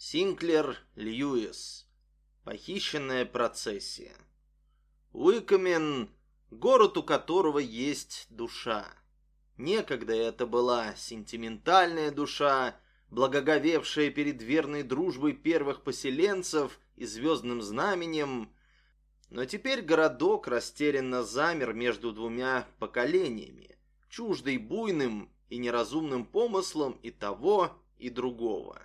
Синклер Льюис. Похищенная процессия. Уикамен – город, у которого есть душа. Некогда это была сентиментальная душа, благоговевшая перед верной дружбой первых поселенцев и звездным знаменем, но теперь городок растерянно замер между двумя поколениями, чуждый буйным и неразумным помыслом и того, и другого.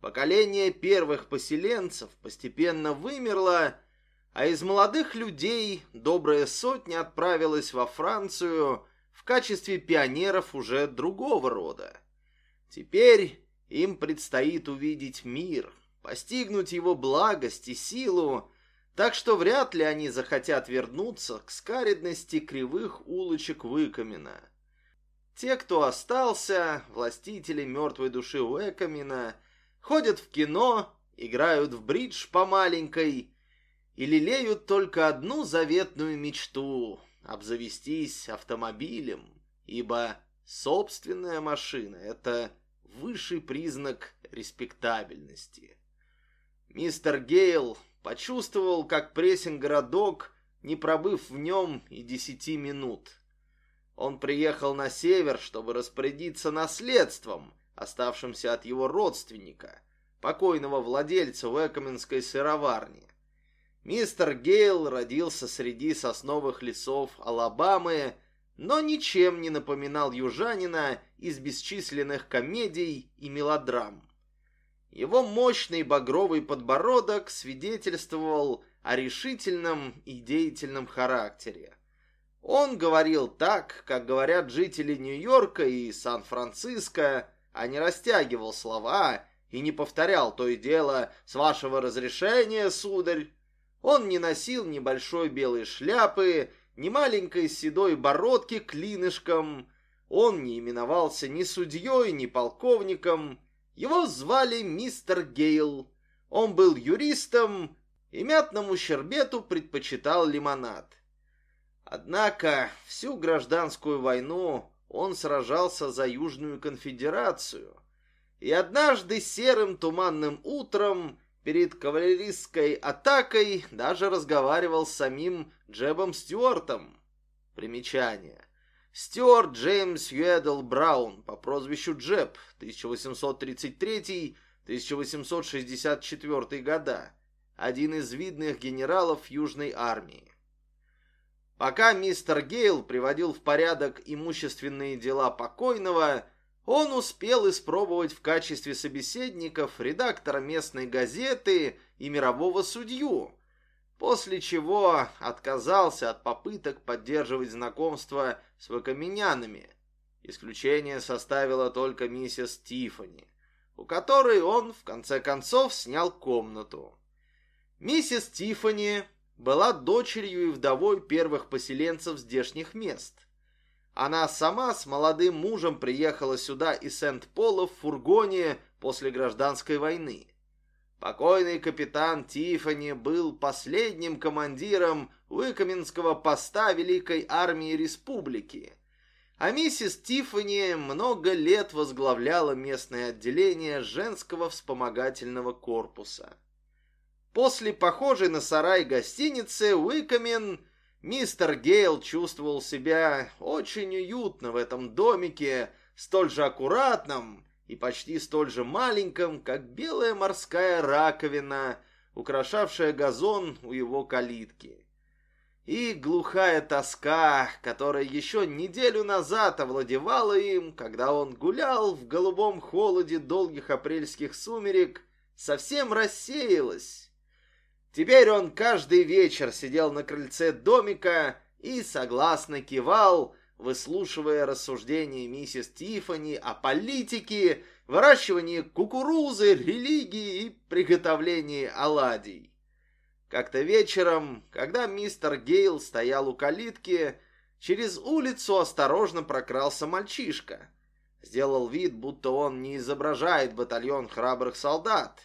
Поколение первых поселенцев постепенно вымерло, а из молодых людей добрая сотня отправилась во Францию в качестве пионеров уже другого рода. Теперь им предстоит увидеть мир, постигнуть его благость и силу, так что вряд ли они захотят вернуться к скаридности кривых улочек Выкамена. Те, кто остался, властители мертвой души Уэкамена – ходят в кино, играют в бридж по маленькой и лелеют только одну заветную мечту — обзавестись автомобилем, ибо собственная машина — это высший признак респектабельности. Мистер Гейл почувствовал, как пресен городок, не пробыв в нем и десяти минут. Он приехал на север, чтобы распорядиться наследством, оставшимся от его родственника, покойного владельца Векаменской сыроварни. Мистер Гейл родился среди сосновых лесов Алабамы, но ничем не напоминал южанина из бесчисленных комедий и мелодрам. Его мощный багровый подбородок свидетельствовал о решительном и деятельном характере. Он говорил так, как говорят жители Нью-Йорка и Сан-Франциско, а не растягивал слова и не повторял то и дело «С вашего разрешения, сударь». Он не носил ни большой белой шляпы, ни маленькой седой бородки клинышком. Он не именовался ни судьей, ни полковником. Его звали мистер Гейл. Он был юристом и мятному щербету предпочитал лимонад. Однако всю гражданскую войну он сражался за Южную конфедерацию. И однажды серым туманным утром перед кавалерийской атакой даже разговаривал с самим Джебом Стюартом. Примечание. Стюарт Джеймс Юэдл Браун по прозвищу Джеб, 1833-1864 года, один из видных генералов Южной армии. Пока мистер Гейл приводил в порядок имущественные дела покойного, он успел испробовать в качестве собеседников редактора местной газеты и мирового судью, после чего отказался от попыток поддерживать знакомство с вакаменянами. Исключение составила только миссис Тиффани, у которой он, в конце концов, снял комнату. Миссис Тиффани была дочерью и вдовой первых поселенцев здешних мест. Она сама с молодым мужем приехала сюда из Сент-Пола в фургоне после гражданской войны. Покойный капитан Тифани был последним командиром Уикаменского поста Великой Армии Республики, а миссис Тифани много лет возглавляла местное отделение женского вспомогательного корпуса. После похожей на сарай гостиницы Уикамен мистер Гейл чувствовал себя очень уютно в этом домике, столь же аккуратном и почти столь же маленьком, как белая морская раковина, украшавшая газон у его калитки. И глухая тоска, которая еще неделю назад овладевала им, когда он гулял в голубом холоде долгих апрельских сумерек, совсем рассеялась Теперь он каждый вечер сидел на крыльце домика и согласно кивал, выслушивая рассуждения миссис Тиффани о политике, выращивании кукурузы, религии и приготовлении оладий. Как-то вечером, когда мистер Гейл стоял у калитки, через улицу осторожно прокрался мальчишка. Сделал вид, будто он не изображает батальон храбрых солдат,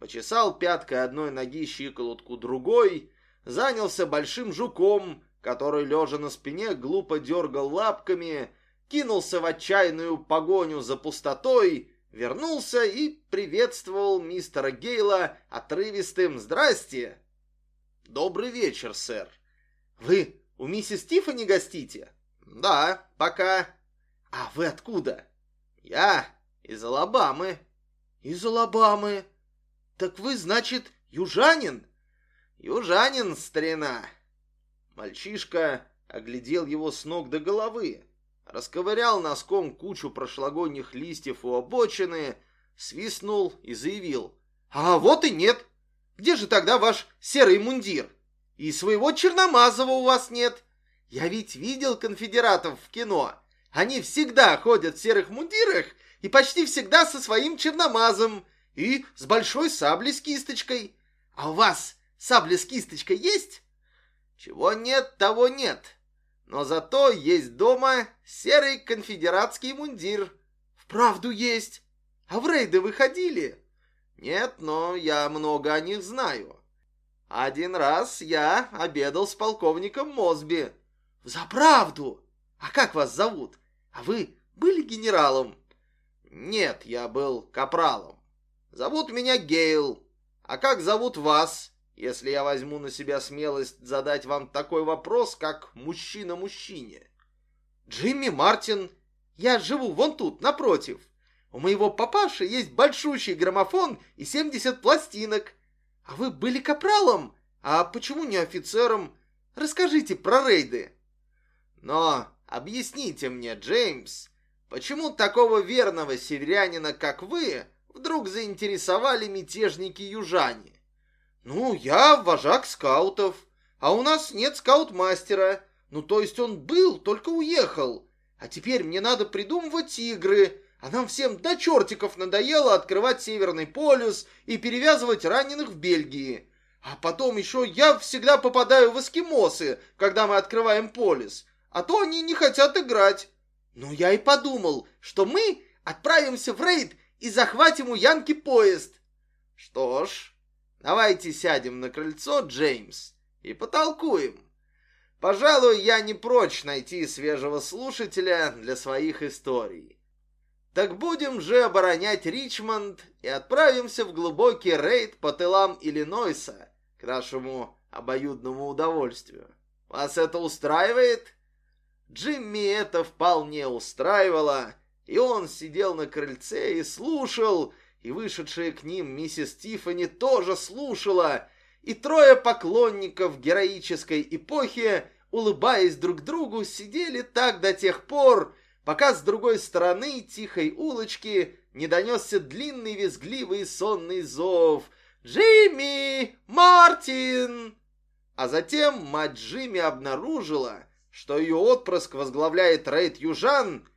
почесал пяткой одной ноги щиколотку другой, занялся большим жуком, который, лежа на спине, глупо дергал лапками, кинулся в отчаянную погоню за пустотой, вернулся и приветствовал мистера Гейла отрывистым «Здрасте!» «Добрый вечер, сэр!» «Вы у миссис Тиффани гостите?» «Да, пока». «А вы откуда?» «Я из Алабамы». «Из Алабамы? Так вы, значит, южанин?» «Южанин, старина!» Мальчишка оглядел его с ног до головы, расковырял носком кучу прошлогодних листьев у обочины, свистнул и заявил. «А вот и нет! Где же тогда ваш серый мундир? И своего черномазого у вас нет. Я ведь видел конфедератов в кино. Они всегда ходят в серых мундирах и почти всегда со своим черномазом и с большой саблей с кисточкой. А у вас сабля с кисточкой есть? Чего нет, того нет. Но зато есть дома серый конфедератский мундир. Вправду есть. А в рейды выходили? Нет, но я много о них знаю. Один раз я обедал с полковником Мосби. За правду? А как вас зовут? А вы были генералом? Нет, я был капралом. Зовут меня Гейл. А как зовут вас, если я возьму на себя смелость задать вам такой вопрос, как мужчина мужчине? Джимми Мартин. Я живу вон тут, напротив. У моего папаши есть большущий граммофон и 70 пластинок. А вы были капралом? А почему не офицером? Расскажите про рейды. Но объясните мне, Джеймс, почему такого верного северянина, как вы, вдруг заинтересовали мятежники-южане? Ну, я вожак скаутов, а у нас нет скаут-мастера. Ну, то есть он был, только уехал. А теперь мне надо придумывать игры, а нам всем до чертиков надоело открывать Северный полюс и перевязывать раненых в Бельгии. А потом еще я всегда попадаю в эскимосы, когда мы открываем полюс а то они не хотят играть. Ну, я и подумал, что мы отправимся в рейд и захватим у Янки поезд. Что ж, давайте сядем на крыльцо, Джеймс, и потолкуем. Пожалуй, я не прочь найти свежего слушателя для своих историй. Так будем же оборонять Ричмонд и отправимся в глубокий рейд по тылам Иллинойса к нашему обоюдному удовольствию. Вас это устраивает?» Джимми это вполне устраивало, и он сидел на крыльце и слушал, и вышедшая к ним миссис Тиффани тоже слушала, и трое поклонников героической эпохи, улыбаясь друг другу, сидели так до тех пор, пока с другой стороны тихой улочки не донесся длинный визгливый сонный зов «Джимми! Мартин!» А затем мать Джимми обнаружила, что ее отпрыск возглавляет рейд южан,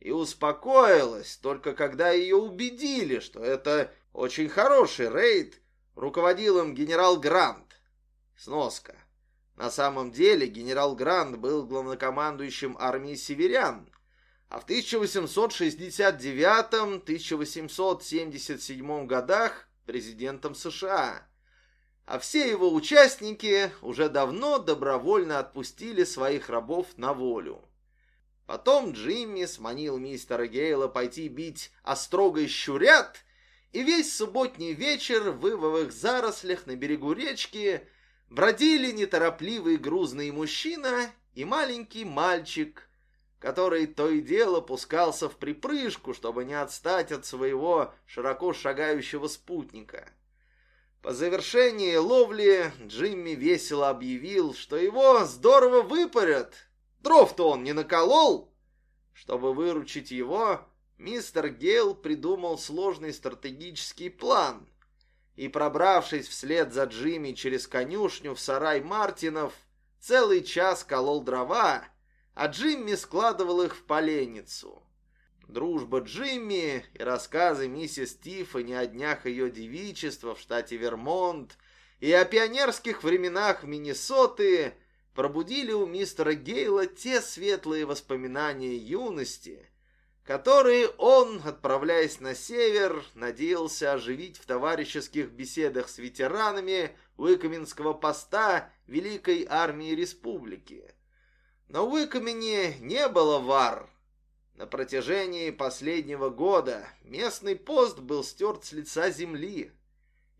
и успокоилась только когда ее убедили, что это очень хороший рейд, руководил им генерал Грант. Сноска. На самом деле генерал Грант был главнокомандующим армии северян, а в 1869-1877 годах президентом США а все его участники уже давно добровольно отпустили своих рабов на волю. Потом Джимми сманил мистера Гейла пойти бить острогой щурят, и весь субботний вечер в вывовых зарослях на берегу речки бродили неторопливый грузный мужчина и маленький мальчик, который то и дело пускался в припрыжку, чтобы не отстать от своего широко шагающего спутника. По завершении ловли Джимми весело объявил, что его здорово выпарят. Дров-то он не наколол. Чтобы выручить его, мистер Гейл придумал сложный стратегический план. И, пробравшись вслед за Джимми через конюшню в сарай Мартинов, целый час колол дрова, а Джимми складывал их в поленницу. Дружба Джимми и рассказы миссис Тиффани о днях ее девичества в штате Вермонт и о пионерских временах Миннесоты пробудили у мистера Гейла те светлые воспоминания юности, которые он, отправляясь на север, надеялся оживить в товарищеских беседах с ветеранами Уикаминского поста Великой Армии Республики. Но в Уикамене не было вар, На протяжении последнего года местный пост был стерт с лица земли.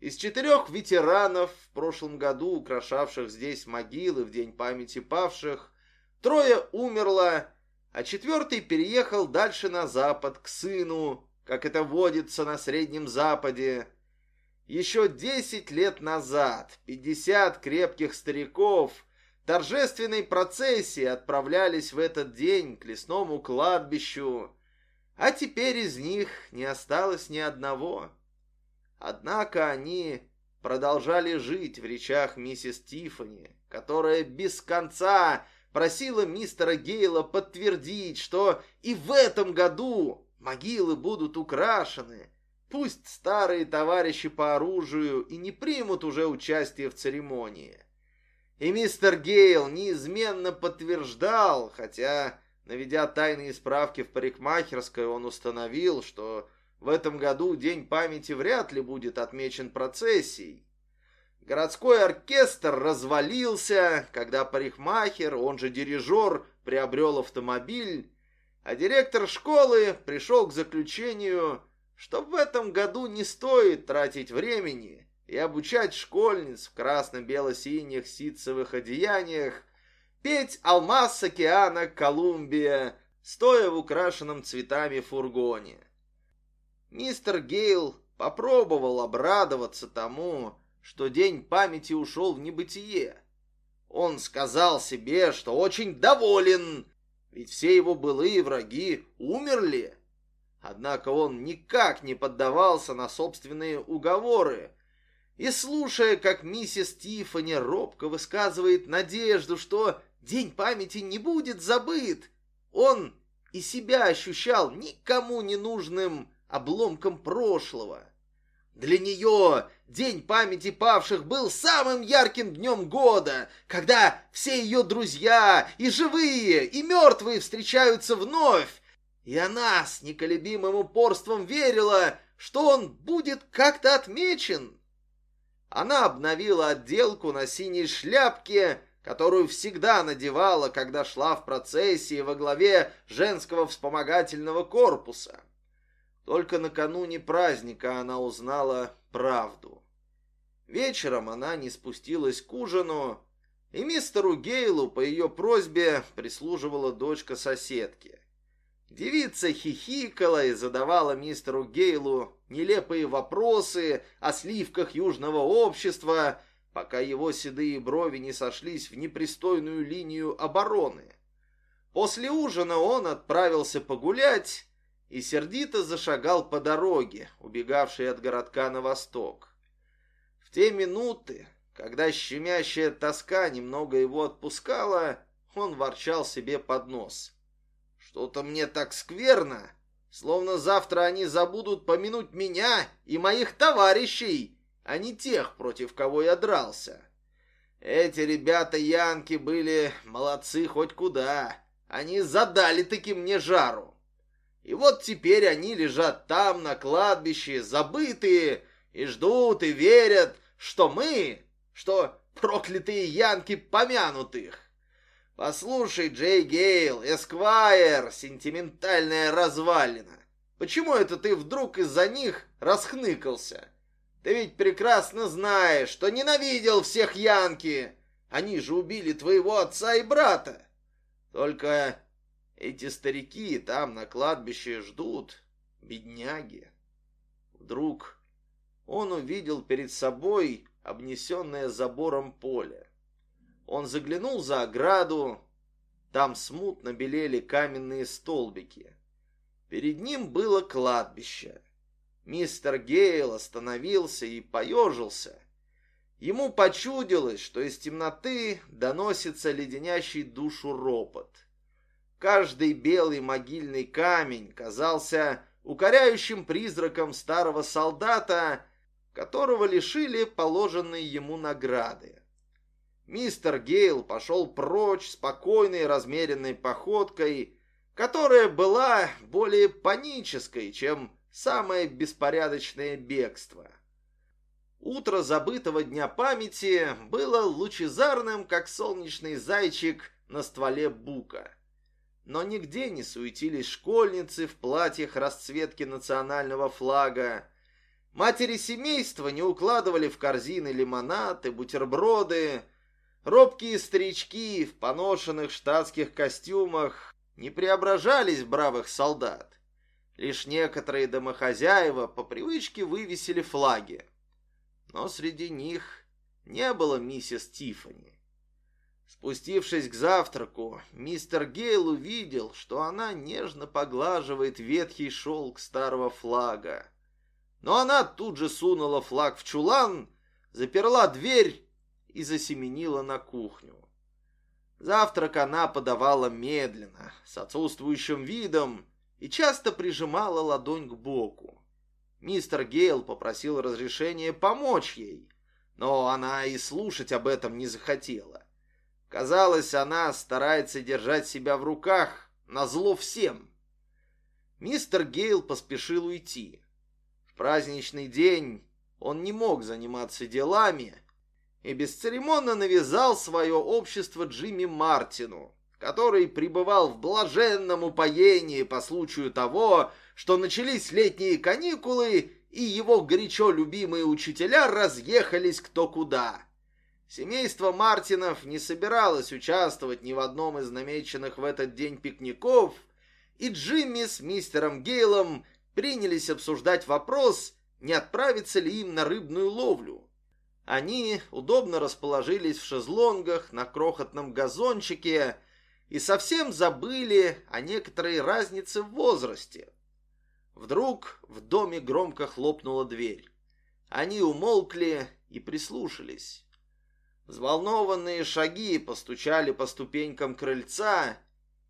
Из четырех ветеранов, в прошлом году украшавших здесь могилы в День памяти павших, трое умерло, а четвертый переехал дальше на запад, к сыну, как это водится на Среднем Западе. Еще десять лет назад пятьдесят крепких стариков торжественной процессией отправлялись в этот день к лесному кладбищу, а теперь из них не осталось ни одного. Однако они продолжали жить в речах миссис Тиффани, которая без конца просила мистера Гейла подтвердить, что и в этом году могилы будут украшены. Пусть старые товарищи по оружию и не примут уже участие в церемонии. И мистер Гейл неизменно подтверждал, хотя, наведя тайные справки в парикмахерской, он установил, что в этом году День памяти вряд ли будет отмечен процессией. Городской оркестр развалился, когда парикмахер, он же дирижер, приобрел автомобиль, а директор школы пришел к заключению, что в этом году не стоит тратить времени и обучать школьниц в красно-бело-синих ситцевых одеяниях петь «Алмаз океана Колумбия», стоя в украшенном цветами фургоне. Мистер Гейл попробовал обрадоваться тому, что день памяти ушел в небытие. Он сказал себе, что очень доволен, ведь все его былые враги умерли. Однако он никак не поддавался на собственные уговоры, и слушая, как миссис Тиффани робко высказывает надежду, что день памяти не будет забыт, он и себя ощущал никому не нужным обломком прошлого. Для нее День памяти павших был самым ярким днем года, когда все ее друзья, и живые, и мертвые встречаются вновь. И она с неколебимым упорством верила, что он будет как-то отмечен. Она обновила отделку на синей шляпке, которую всегда надевала, когда шла в процессии во главе женского вспомогательного корпуса. Только накануне праздника она узнала правду. Вечером она не спустилась к ужину, и мистеру Гейлу по ее просьбе прислуживала дочка соседки. Девица хихикала и задавала мистеру Гейлу нелепые вопросы о сливках южного общества, пока его седые брови не сошлись в непристойную линию обороны. После ужина он отправился погулять, и сердито зашагал по дороге, убегавшей от городка на восток. В те минуты, когда щемящая тоска немного его отпускала, он ворчал себе под нос. «Что-то мне так скверно, словно завтра они забудут помянуть меня и моих товарищей, а не тех, против кого я дрался. Эти ребята-янки были молодцы хоть куда, они задали таки мне жару. И вот теперь они лежат там, на кладбище, забытые, и ждут, и верят, что мы, что проклятые янки помянутых. Послушай, Джей Гейл, Эсквайр, сентиментальная развалина. Почему это ты вдруг из-за них расхныкался? Ты ведь прекрасно знаешь, что ненавидел всех янки. Они же убили твоего отца и брата. Только эти старики там на кладбище ждут, бедняги. Вдруг он увидел перед собой обнесенное забором поле. Он заглянул за ограду, там смутно белели каменные столбики. Перед ним было кладбище. Мистер Гейл остановился и поежился. Ему почудилось, что из темноты доносится леденящий душу ропот. Каждый белый могильный камень казался укоряющим призраком старого солдата, которого лишили положенной ему награды. Мистер Гейл пошел прочь спокойной размеренной походкой, которая была более панической, чем самое беспорядочное бегство. Утро забытого дня памяти было лучезарным, как солнечный зайчик на стволе бука. Но нигде не суетились школьницы в платьях расцветки национального флага. Матери семейства не укладывали в корзины лимонады, бутерброды. Робкие старички в поношенных штатских костюмах не преображались в бравых солдат. Лишь некоторые домохозяева по привычке вывесили флаги. Но среди них не было миссис Тиффани. Спустившись к завтраку, мистер Гейл увидел, что она нежно поглаживает ветхий шелк старого флага. Но она тут же сунула флаг в чулан, заперла дверь и засеменила на кухню. Завтрак она подавала медленно, с отсутствующим видом, и часто прижимала ладонь к боку. Мистер Гейл попросил разрешения помочь ей, но она и слушать об этом не захотела. Казалось, она старается держать себя в руках, назло всем. Мистер Гейл поспешил уйти. В праздничный день он не мог заниматься делами и бесцеремонно навязал свое общество Джимми Мартину, который пребывал в блаженном упоении по случаю того, что начались летние каникулы, и его горячо любимые учителя разъехались кто куда. Семейство Мартинов не собиралось участвовать ни в одном из намеченных в этот день пикников, и Джимми с мистером Гейлом принялись обсуждать вопрос, не отправиться ли им на рыбную ловлю. Они удобно расположились в шезлонгах на крохотном газончике и совсем забыли о некоторой разнице в возрасте. Вдруг в доме громко хлопнула дверь. Они умолкли и прислушались. Взволнованные шаги постучали по ступенькам крыльца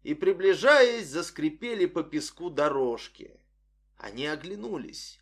и, приближаясь, заскрипели по песку дорожки. Они оглянулись.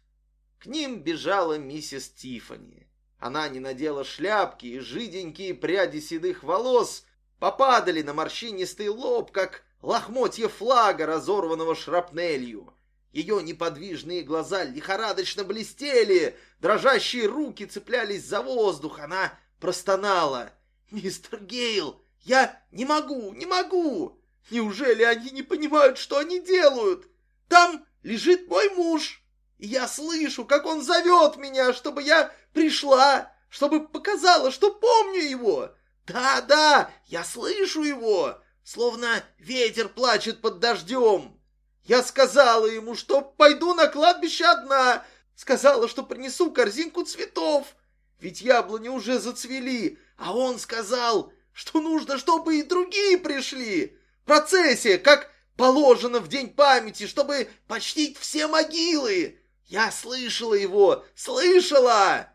К ним бежала миссис Тифани. Она не надела шляпки, и жиденькие пряди седых волос попадали на морщинистый лоб, как лохмотья флага, разорванного шрапнелью. Ее неподвижные глаза лихорадочно блестели, дрожащие руки цеплялись за воздух. Она простонала. «Мистер Гейл, я не могу, не могу! Неужели они не понимают, что они делают? Там лежит мой муж, и я слышу, как он зовет меня, чтобы я пришла, чтобы показала, что помню его. Да-да, я слышу его, словно ветер плачет под дождем. Я сказала ему, что пойду на кладбище одна, сказала, что принесу корзинку цветов, ведь яблони уже зацвели, а он сказал, что нужно, чтобы и другие пришли. Процессия, как положено в день памяти, чтобы почтить все могилы. Я слышала его, слышала!»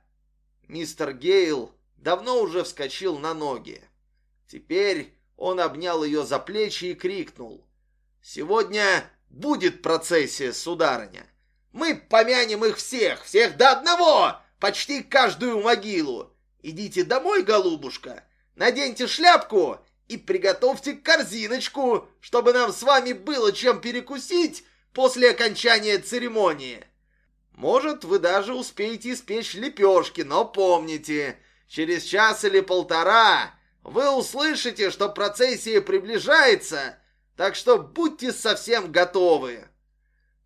Мистер Гейл давно уже вскочил на ноги. Теперь он обнял ее за плечи и крикнул. «Сегодня будет процессия, сударыня. Мы помянем их всех, всех до одного, почти каждую могилу. Идите домой, голубушка, наденьте шляпку и приготовьте корзиночку, чтобы нам с вами было чем перекусить после окончания церемонии. Может, вы даже успеете испечь лепешки, но помните, через час или полтора вы услышите, что процессия приближается, так что будьте совсем готовы.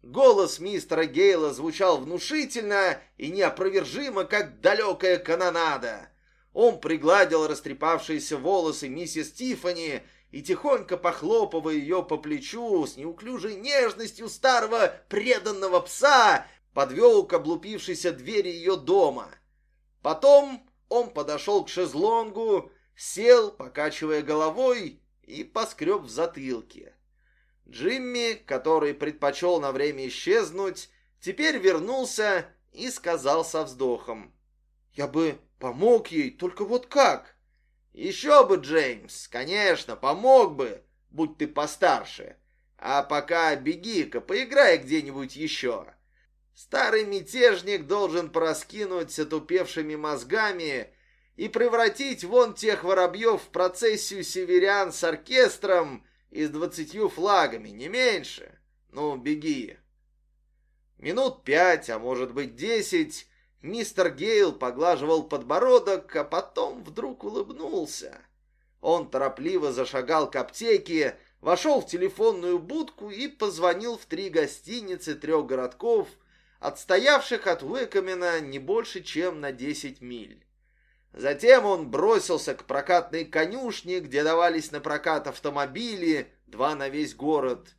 Голос мистера Гейла звучал внушительно и неопровержимо, как далекая канонада. Он пригладил растрепавшиеся волосы миссис Тиффани и, тихонько похлопывая ее по плечу с неуклюжей нежностью старого преданного пса, подвел к облупившейся двери ее дома. Потом он подошел к шезлонгу, сел, покачивая головой, и поскреб в затылке. Джимми, который предпочел на время исчезнуть, теперь вернулся и сказал со вздохом. «Я бы помог ей, только вот как?» «Еще бы, Джеймс, конечно, помог бы, будь ты постарше. А пока беги-ка, поиграй где-нибудь еще». Старый мятежник должен проскинуть с отупевшими мозгами и превратить вон тех воробьев в процессию северян с оркестром и с двадцатью флагами, не меньше. Ну, беги. Минут пять, а может быть десять, мистер Гейл поглаживал подбородок, а потом вдруг улыбнулся. Он торопливо зашагал к аптеке, вошел в телефонную будку и позвонил в три гостиницы трех городков, отстоявших от Уэкамена не больше, чем на 10 миль. Затем он бросился к прокатной конюшне, где давались на прокат автомобили, два на весь город.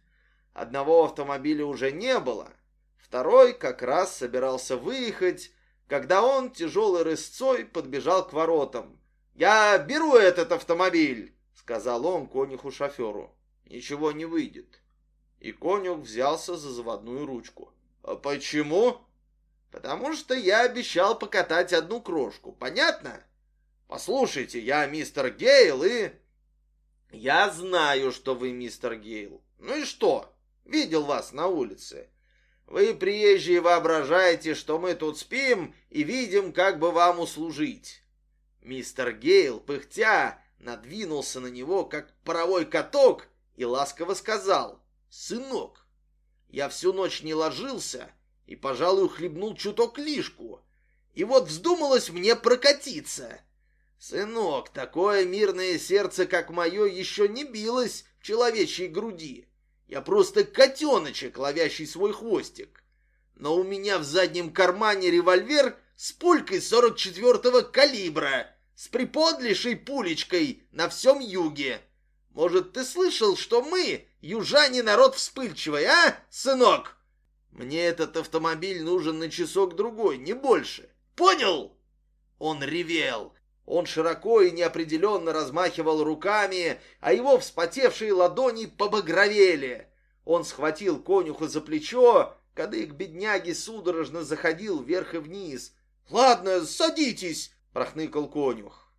Одного автомобиля уже не было, второй как раз собирался выехать, когда он тяжелой рысцой подбежал к воротам. «Я беру этот автомобиль!» — сказал он конюху-шоферу. «Ничего не выйдет». И конюх взялся за заводную ручку. «А почему?» «Потому что я обещал покатать одну крошку. Понятно?» «Послушайте, я мистер Гейл и...» «Я знаю, что вы мистер Гейл. Ну и что? Видел вас на улице. Вы, приезжие, воображаете, что мы тут спим и видим, как бы вам услужить. Мистер Гейл, пыхтя, надвинулся на него, как паровой каток, и ласково сказал, «Сынок, я всю ночь не ложился и, пожалуй, хлебнул чуток лишку, и вот вздумалось мне прокатиться. Сынок, такое мирное сердце, как мое, еще не билось в человечьей груди. Я просто котеночек, ловящий свой хвостик. Но у меня в заднем кармане револьвер с пулькой 44-го калибра, с приподлишей пулечкой на всем юге. Может, ты слышал, что мы, южане, народ вспыльчивый, а, сынок? Мне этот автомобиль нужен на часок-другой, не больше. Понял? Он ревел, он широко и неопределенно размахивал руками, а его вспотевшие ладони побагровели. Он схватил конюха за плечо, кадык бедняги судорожно заходил вверх и вниз. «Ладно, садитесь!» — прохныкал конюх.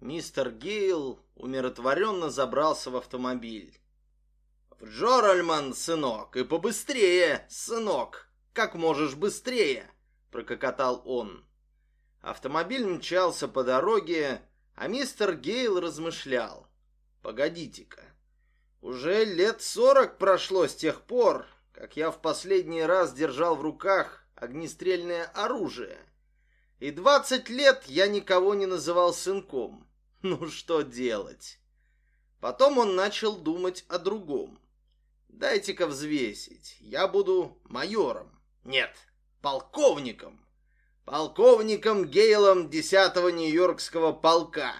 Мистер Гейл умиротворенно забрался в автомобиль. «В Джоральман, сынок, и побыстрее, сынок! Как можешь быстрее!» — прококотал он. Автомобиль мчался по дороге, а мистер Гейл размышлял. «Погодите-ка, уже лет сорок прошло с тех пор, как я в последний раз держал в руках огнестрельное оружие. И двадцать лет я никого не называл сынком. Ну что делать?» Потом он начал думать о другом. «Дайте-ка взвесить. Я буду майором. Нет, полковником полковником Гейлом 10-го Нью-Йоркского полка.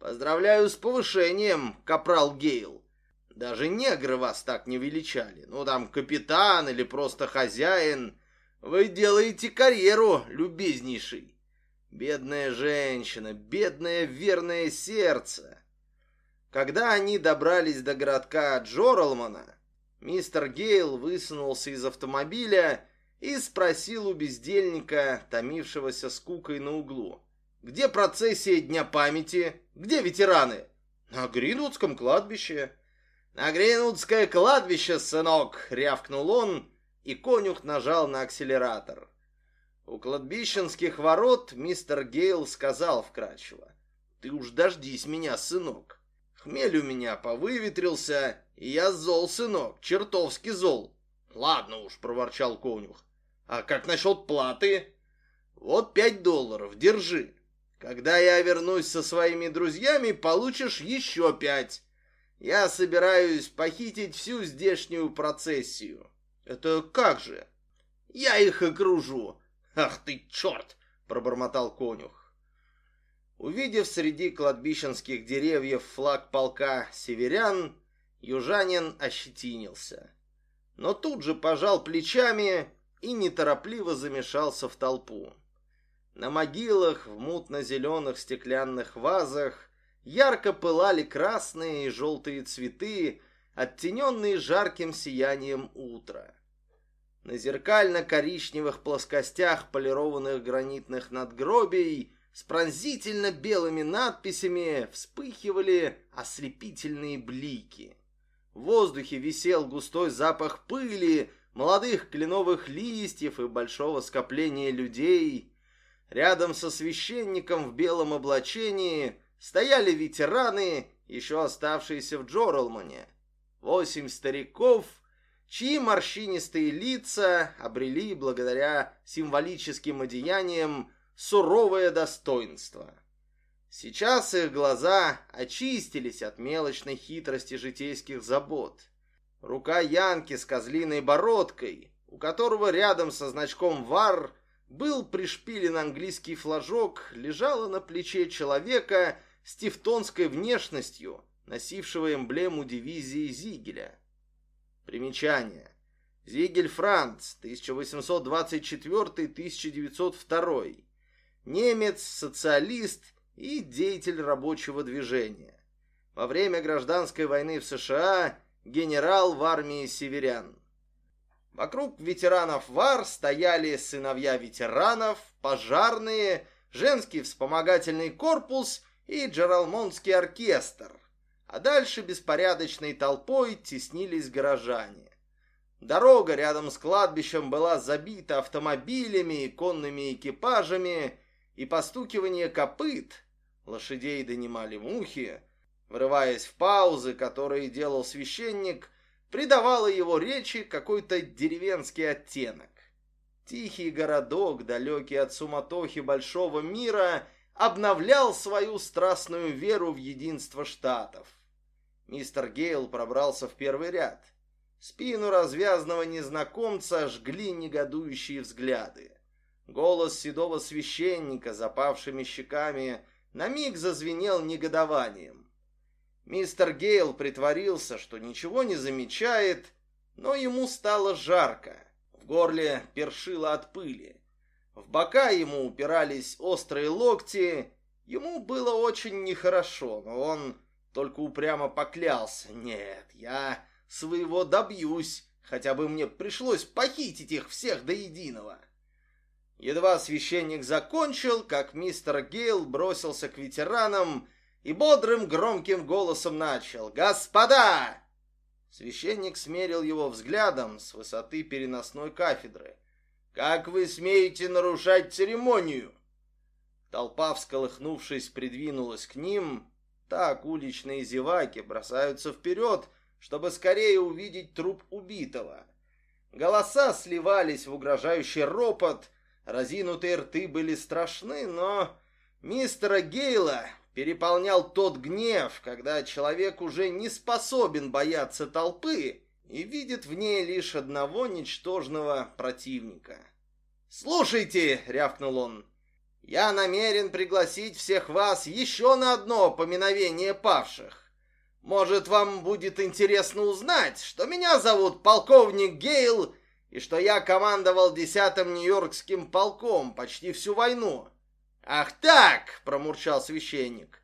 Поздравляю с повышением, капрал Гейл. Даже негры вас так не величали. Ну, там, капитан или просто хозяин. Вы делаете карьеру, любезнейший. Бедная женщина, бедное верное сердце. Когда они добрались до городка Джоралмана, мистер Гейл высунулся из автомобиля и спросил у бездельника, томившегося скукой на углу. «Где процессия Дня памяти? Где ветераны?» «На Гринвудском кладбище». «На Гринвудское кладбище, сынок!» — рявкнул он, и конюх нажал на акселератор. У кладбищенских ворот мистер Гейл сказал вкрадчиво. «Ты уж дождись меня, сынок. Хмель у меня повыветрился, я зол, сынок, чертовски зол». «Ладно уж», — проворчал конюх. А как насчет платы? Вот пять долларов, держи. Когда я вернусь со своими друзьями, получишь еще пять. Я собираюсь похитить всю здешнюю процессию. Это как же? Я их окружу. Ах ты, черт! Пробормотал конюх. Увидев среди кладбищенских деревьев флаг полка северян, южанин ощетинился. Но тут же пожал плечами и неторопливо замешался в толпу. На могилах в мутно-зеленых стеклянных вазах ярко пылали красные и желтые цветы, оттененные жарким сиянием утра. На зеркально-коричневых плоскостях полированных гранитных надгробий с пронзительно белыми надписями вспыхивали ослепительные блики. В воздухе висел густой запах пыли, молодых кленовых листьев и большого скопления людей. Рядом со священником в белом облачении стояли ветераны, еще оставшиеся в Джоралмане. Восемь стариков, чьи морщинистые лица обрели благодаря символическим одеяниям суровое достоинство. Сейчас их глаза очистились от мелочной хитрости житейских забот. Рука Янки с козлиной бородкой, у которого рядом со значком «ВАР» был пришпилен английский флажок, лежала на плече человека с тевтонской внешностью, носившего эмблему дивизии Зигеля. Примечание. Зигель Франц, 1824-1902. Немец, социалист и деятель рабочего движения. Во время гражданской войны в США генерал в армии северян. Вокруг ветеранов ВАР стояли сыновья ветеранов, пожарные, женский вспомогательный корпус и Джералмонский оркестр. А дальше беспорядочной толпой теснились горожане. Дорога рядом с кладбищем была забита автомобилями и конными экипажами, и постукивание копыт, лошадей донимали мухи, врываясь в паузы, которые делал священник, придавало его речи какой-то деревенский оттенок. Тихий городок, далекий от суматохи большого мира, обновлял свою страстную веру в единство штатов. Мистер Гейл пробрался в первый ряд. Спину развязного незнакомца жгли негодующие взгляды. Голос седого священника, запавшими щеками, на миг зазвенел негодованием. Мистер Гейл притворился, что ничего не замечает, но ему стало жарко. В горле першило от пыли. В бока ему упирались острые локти. Ему было очень нехорошо, но он только упрямо поклялся. «Нет, я своего добьюсь, хотя бы мне пришлось похитить их всех до единого». Едва священник закончил, как мистер Гейл бросился к ветеранам и бодрым громким голосом начал «Господа!». Священник смерил его взглядом с высоты переносной кафедры. «Как вы смеете нарушать церемонию?» Толпа, всколыхнувшись, придвинулась к ним. Так уличные зеваки бросаются вперед, чтобы скорее увидеть труп убитого. Голоса сливались в угрожающий ропот, разинутые рты были страшны, но мистера Гейла переполнял тот гнев, когда человек уже не способен бояться толпы и видит в ней лишь одного ничтожного противника. «Слушайте!» — рявкнул он. «Я намерен пригласить всех вас еще на одно поминовение павших. Может, вам будет интересно узнать, что меня зовут полковник Гейл и что я командовал десятым Нью-Йоркским полком почти всю войну. «Ах так!» — промурчал священник.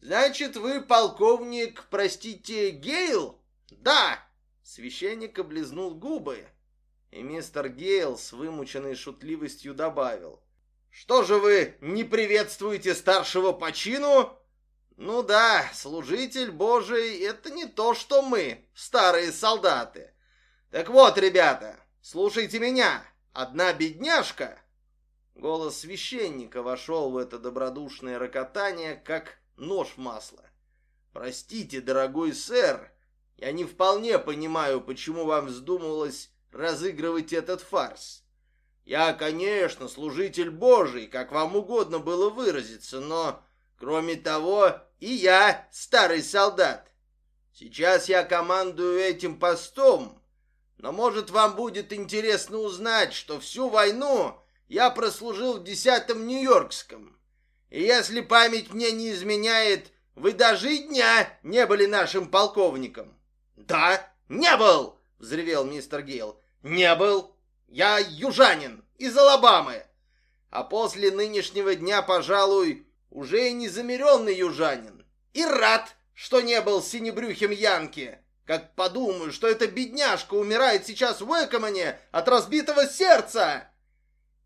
«Значит, вы полковник, простите, Гейл?» «Да!» — священник облизнул губы. И мистер Гейл с вымученной шутливостью добавил. «Что же вы не приветствуете старшего по чину?» «Ну да, служитель Божий — это не то, что мы, старые солдаты. Так вот, ребята, слушайте меня. Одна бедняжка Голос священника вошел в это добродушное рокотание, как нож в масло. «Простите, дорогой сэр, я не вполне понимаю, почему вам вздумалось разыгрывать этот фарс. Я, конечно, служитель Божий, как вам угодно было выразиться, но, кроме того, и я старый солдат. Сейчас я командую этим постом, но, может, вам будет интересно узнать, что всю войну я прослужил в десятом Нью-Йоркском. И если память мне не изменяет, вы даже и дня не были нашим полковником. Да, не был, взревел мистер Гейл. Не был. Я южанин из Алабамы. А после нынешнего дня, пожалуй, уже и не замеренный южанин. И рад, что не был синебрюхим Янки. Как подумаю, что эта бедняжка умирает сейчас в Экомане от разбитого сердца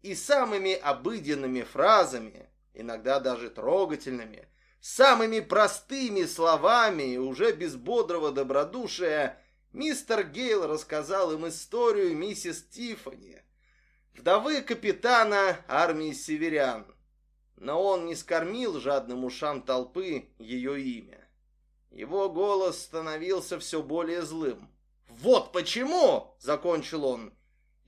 и самыми обыденными фразами, иногда даже трогательными, самыми простыми словами уже без бодрого добродушия мистер Гейл рассказал им историю миссис Тиффани, вдовы капитана армии северян. Но он не скормил жадным ушам толпы ее имя. Его голос становился все более злым. «Вот почему!» — закончил он.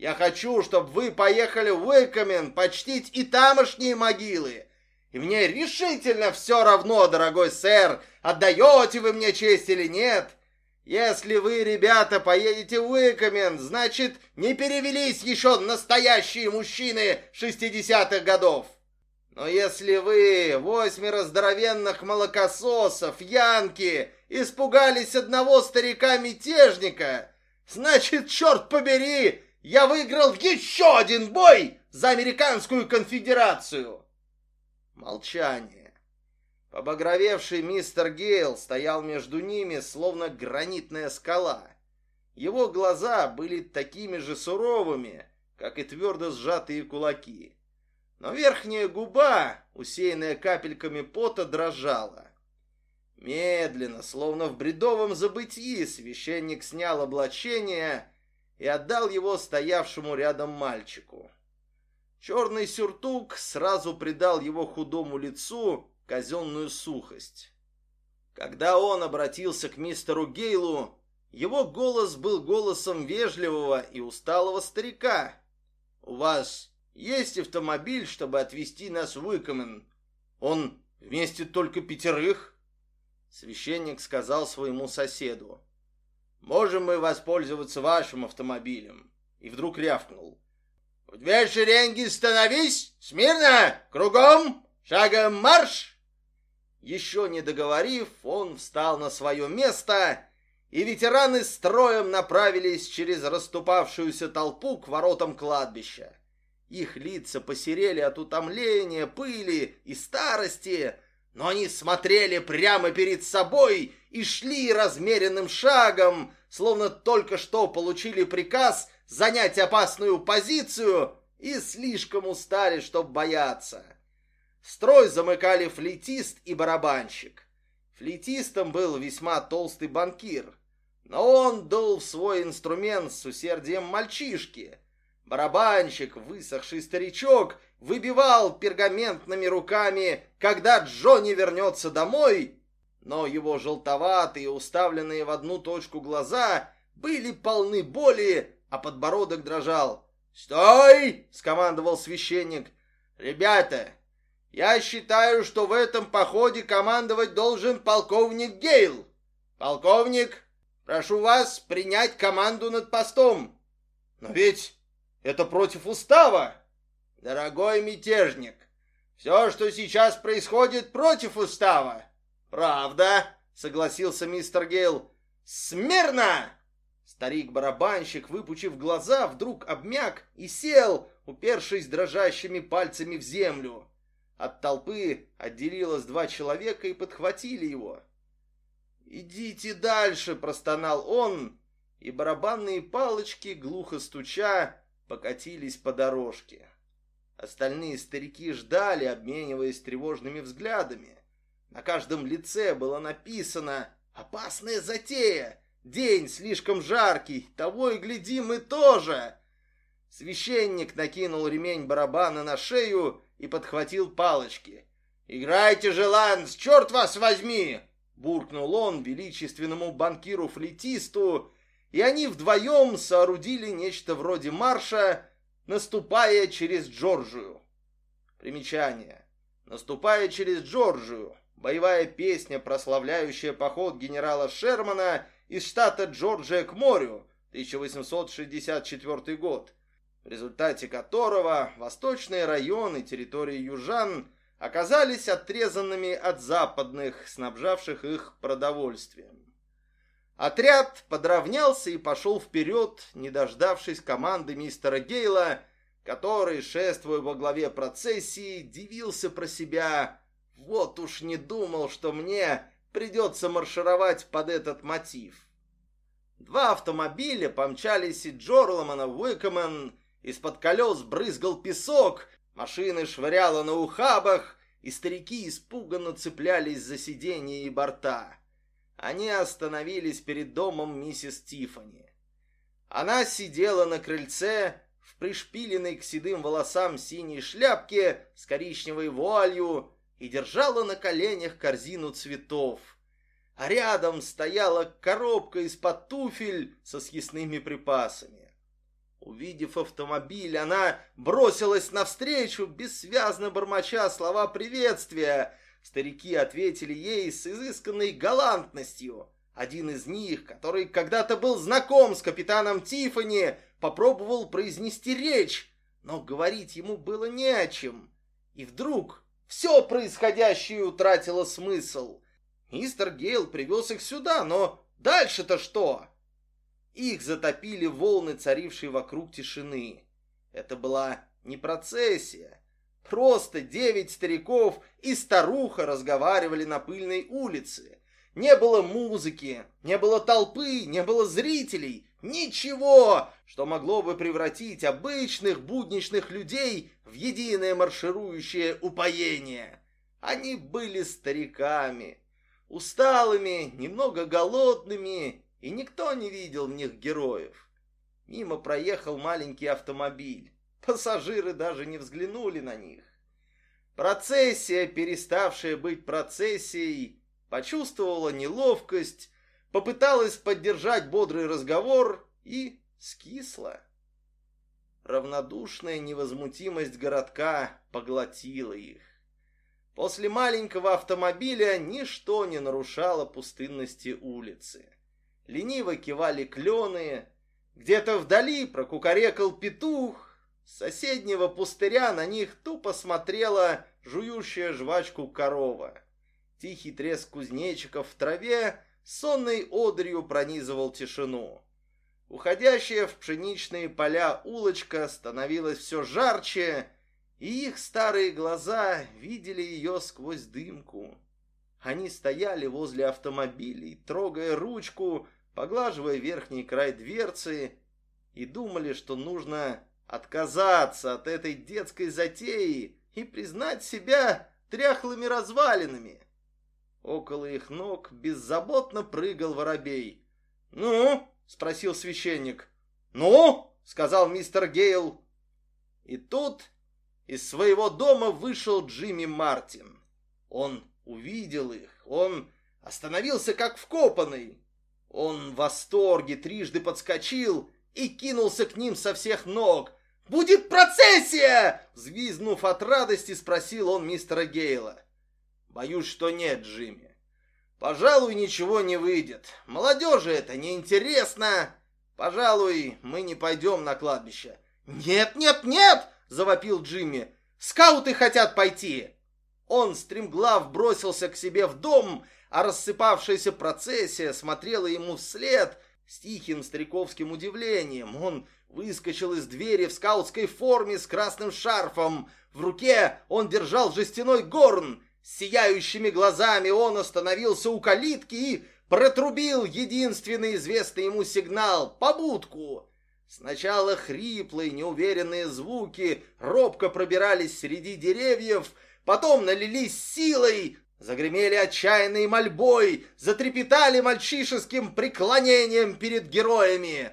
Я хочу, чтобы вы поехали в Уэкомен почтить и тамошние могилы. И мне решительно все равно, дорогой сэр, отдаете вы мне честь или нет. Если вы, ребята, поедете в Уикомен, значит, не перевелись еще настоящие мужчины шестидесятых годов. Но если вы, восьмеро здоровенных молокососов, янки, испугались одного старика-мятежника, значит, черт побери, я выиграл еще один бой за американскую конфедерацию. Молчание. Побагровевший мистер Гейл стоял между ними, словно гранитная скала. Его глаза были такими же суровыми, как и твердо сжатые кулаки. Но верхняя губа, усеянная капельками пота, дрожала. Медленно, словно в бредовом забытии, священник снял облачение и отдал его стоявшему рядом мальчику. Черный сюртук сразу придал его худому лицу казенную сухость. Когда он обратился к мистеру Гейлу, его голос был голосом вежливого и усталого старика. «У вас есть автомобиль, чтобы отвезти нас в Уикомен? Он вместе только пятерых?» Священник сказал своему соседу. «Можем мы воспользоваться вашим автомобилем?» И вдруг рявкнул. В две шеренги становись! Смирно! Кругом! Шагом марш!» Еще не договорив, он встал на свое место, и ветераны строем направились через расступавшуюся толпу к воротам кладбища. Их лица посерели от утомления, пыли и старости, но они смотрели прямо перед собой и шли размеренным шагом, словно только что получили приказ занять опасную позицию и слишком устали, чтобы бояться. Строй замыкали флейтист и барабанщик. Флейтистом был весьма толстый банкир, но он дул в свой инструмент с усердием мальчишки. Барабанщик, высохший старичок, выбивал пергаментными руками, когда Джонни вернется домой, но его желтоватые, уставленные в одну точку глаза были полны боли а подбородок дрожал. «Стой!» — скомандовал священник. «Ребята, я считаю, что в этом походе командовать должен полковник Гейл. Полковник, прошу вас принять команду над постом». «Но ведь это против устава!» «Дорогой мятежник, все, что сейчас происходит, против устава». «Правда», — согласился мистер Гейл. «Смирно!» Старик-барабанщик, выпучив глаза, вдруг обмяк и сел, упершись дрожащими пальцами в землю. От толпы отделилось два человека и подхватили его. «Идите дальше!» — простонал он, и барабанные палочки, глухо стуча, покатились по дорожке. Остальные старики ждали, обмениваясь тревожными взглядами. На каждом лице было написано «Опасная затея!» День слишком жаркий, того и гляди мы тоже. Священник накинул ремень барабана на шею и подхватил палочки. «Играйте же, Ланс, черт вас возьми!» Буркнул он величественному банкиру-флетисту, и они вдвоем соорудили нечто вроде марша, наступая через Джорджию. Примечание. Наступая через Джорджию. Боевая песня, прославляющая поход генерала Шермана из штата Джорджия к морю, 1864 год, в результате которого восточные районы территории южан оказались отрезанными от западных, снабжавших их продовольствием. Отряд подравнялся и пошел вперед, не дождавшись команды мистера Гейла, который, шествуя во главе процессии, дивился про себя. Вот уж не думал, что мне придется маршировать под этот мотив. Два автомобиля помчались и Джорломана Уикомен, из-под колес брызгал песок, машины швыряло на ухабах, и старики испуганно цеплялись за сиденья и борта. Они остановились перед домом миссис Тиффани. Она сидела на крыльце, в пришпиленной к седым волосам синей шляпке с коричневой вуалью и держала на коленях корзину цветов а рядом стояла коробка из-под туфель со съестными припасами. Увидев автомобиль, она бросилась навстречу, бессвязно бормоча слова приветствия. Старики ответили ей с изысканной галантностью. Один из них, который когда-то был знаком с капитаном Тифани, попробовал произнести речь, но говорить ему было не о чем. И вдруг все происходящее утратило смысл. Мистер Гейл привез их сюда, но дальше-то что? Их затопили волны, царившие вокруг тишины. Это была не процессия. Просто девять стариков и старуха разговаривали на пыльной улице. Не было музыки, не было толпы, не было зрителей. Ничего, что могло бы превратить обычных будничных людей в единое марширующее упоение. Они были стариками, усталыми, немного голодными и никто не видел в них героев. Мимо проехал маленький автомобиль. Пассажиры даже не взглянули на них. Процессия, переставшая быть процессией, почувствовала неловкость, попыталась поддержать бодрый разговор и скисла. Равнодушная невозмутимость городка поглотила их. После маленького автомобиля ничто не нарушало пустынности улицы лениво кивали клены, где-то вдали прокукарекал петух, с соседнего пустыря на них тупо смотрела жующая жвачку корова. Тихий треск кузнечиков в траве сонной одрью пронизывал тишину. Уходящая в пшеничные поля улочка становилась все жарче, и их старые глаза видели ее сквозь дымку. Они стояли возле автомобилей, трогая ручку, поглаживая верхний край дверцы, и думали, что нужно отказаться от этой детской затеи и признать себя тряхлыми развалинами. Около их ног беззаботно прыгал воробей. «Ну?» — спросил священник. «Ну?» — сказал мистер Гейл. И тут из своего дома вышел Джимми Мартин. Он увидел их, он остановился как вкопанный. Он в восторге трижды подскочил и кинулся к ним со всех ног. «Будет процессия!» Взвизнув от радости, спросил он мистера Гейла. «Боюсь, что нет, Джимми. Пожалуй, ничего не выйдет. Молодежи это неинтересно. Пожалуй, мы не пойдем на кладбище». «Нет, нет, нет!» — завопил Джимми. «Скауты хотят пойти!» Он стремглав бросился к себе в дом, а рассыпавшаяся процессия смотрела ему вслед с тихим стариковским удивлением. Он выскочил из двери в скаутской форме с красным шарфом. В руке он держал жестяной горн. С сияющими глазами он остановился у калитки и протрубил единственный известный ему сигнал — побудку. Сначала хриплые, неуверенные звуки робко пробирались среди деревьев — потом налились силой, загремели отчаянной мольбой, затрепетали мальчишеским преклонением перед героями.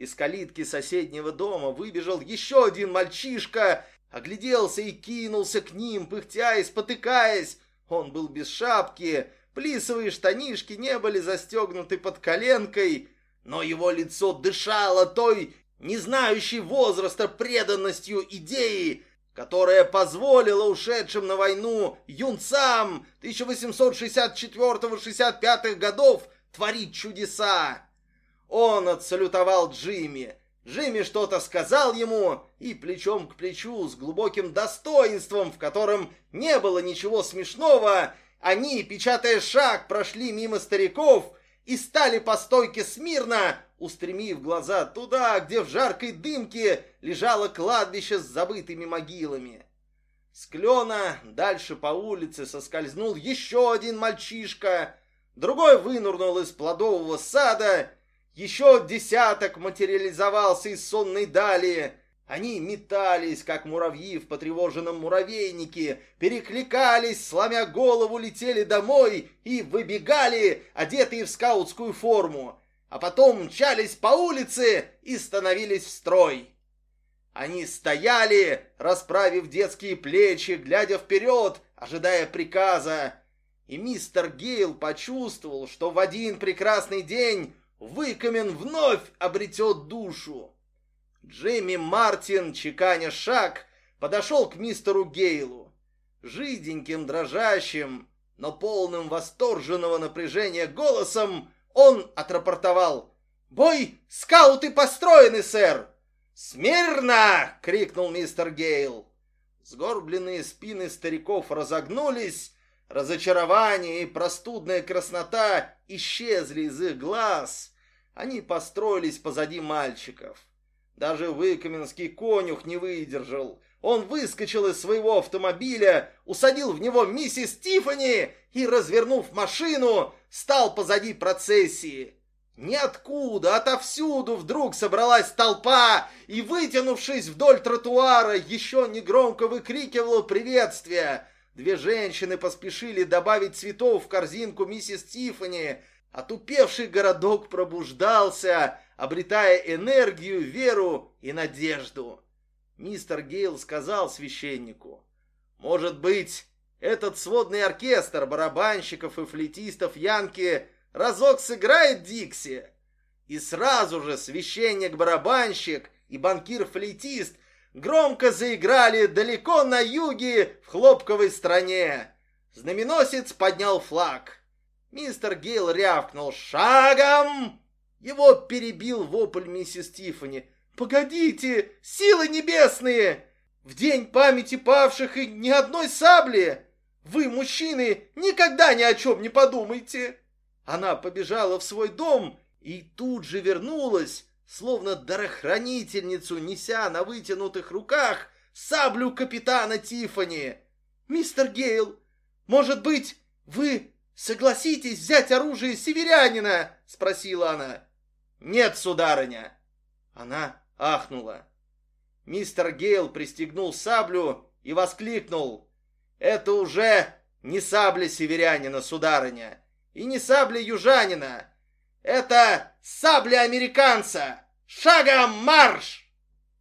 Из калитки соседнего дома выбежал еще один мальчишка, огляделся и кинулся к ним, пыхтя и спотыкаясь. Он был без шапки, плисовые штанишки не были застегнуты под коленкой, но его лицо дышало той, не знающей возраста преданностью идеи, которая позволила ушедшим на войну юнцам 1864-65 годов творить чудеса. Он отсалютовал Джимми. Джимми что-то сказал ему, и плечом к плечу с глубоким достоинством, в котором не было ничего смешного, они, печатая шаг, прошли мимо стариков и стали по стойке смирно, устремив глаза туда, где в жаркой дымке лежало кладбище с забытыми могилами. С клена дальше по улице соскользнул еще один мальчишка, другой вынурнул из плодового сада, еще десяток материализовался из сонной дали. Они метались, как муравьи в потревоженном муравейнике, перекликались, сломя голову, летели домой и выбегали, одетые в скаутскую форму а потом мчались по улице и становились в строй. Они стояли, расправив детские плечи, глядя вперед, ожидая приказа. И мистер Гейл почувствовал, что в один прекрасный день Выкамен вновь обретет душу. Джимми Мартин, чеканя шаг, подошел к мистеру Гейлу. Жиденьким, дрожащим, но полным восторженного напряжения голосом он отрапортовал. «Бой скауты построены, сэр!» «Смирно!» — крикнул мистер Гейл. Сгорбленные спины стариков разогнулись, разочарование и простудная краснота исчезли из их глаз. Они построились позади мальчиков. Даже выкаменский конюх не выдержал. Он выскочил из своего автомобиля, усадил в него миссис Тиффани и, развернув машину, стал позади процессии. Ниоткуда, отовсюду вдруг собралась толпа и, вытянувшись вдоль тротуара, еще негромко выкрикивала приветствие. Две женщины поспешили добавить цветов в корзинку миссис Тиффани. Отупевший городок пробуждался, обретая энергию, веру и надежду. Мистер Гейл сказал священнику, «Может быть, этот сводный оркестр барабанщиков и флейтистов Янки – разок сыграет Дикси. И сразу же священник-барабанщик и банкир-флейтист громко заиграли далеко на юге в хлопковой стране. Знаменосец поднял флаг. Мистер Гейл рявкнул «Шагом!» Его перебил вопль миссис Тиффани. «Погодите! Силы небесные! В день памяти павших и ни одной сабли! Вы, мужчины, никогда ни о чем не подумайте!» Она побежала в свой дом и тут же вернулась, словно дарохранительницу, неся на вытянутых руках саблю капитана Тифани. «Мистер Гейл, может быть, вы согласитесь взять оружие северянина?» — спросила она. «Нет, сударыня!» Она ахнула. Мистер Гейл пристегнул саблю и воскликнул. «Это уже не сабля северянина, сударыня. И не сабля южанина. Это сабля американца. Шагом марш!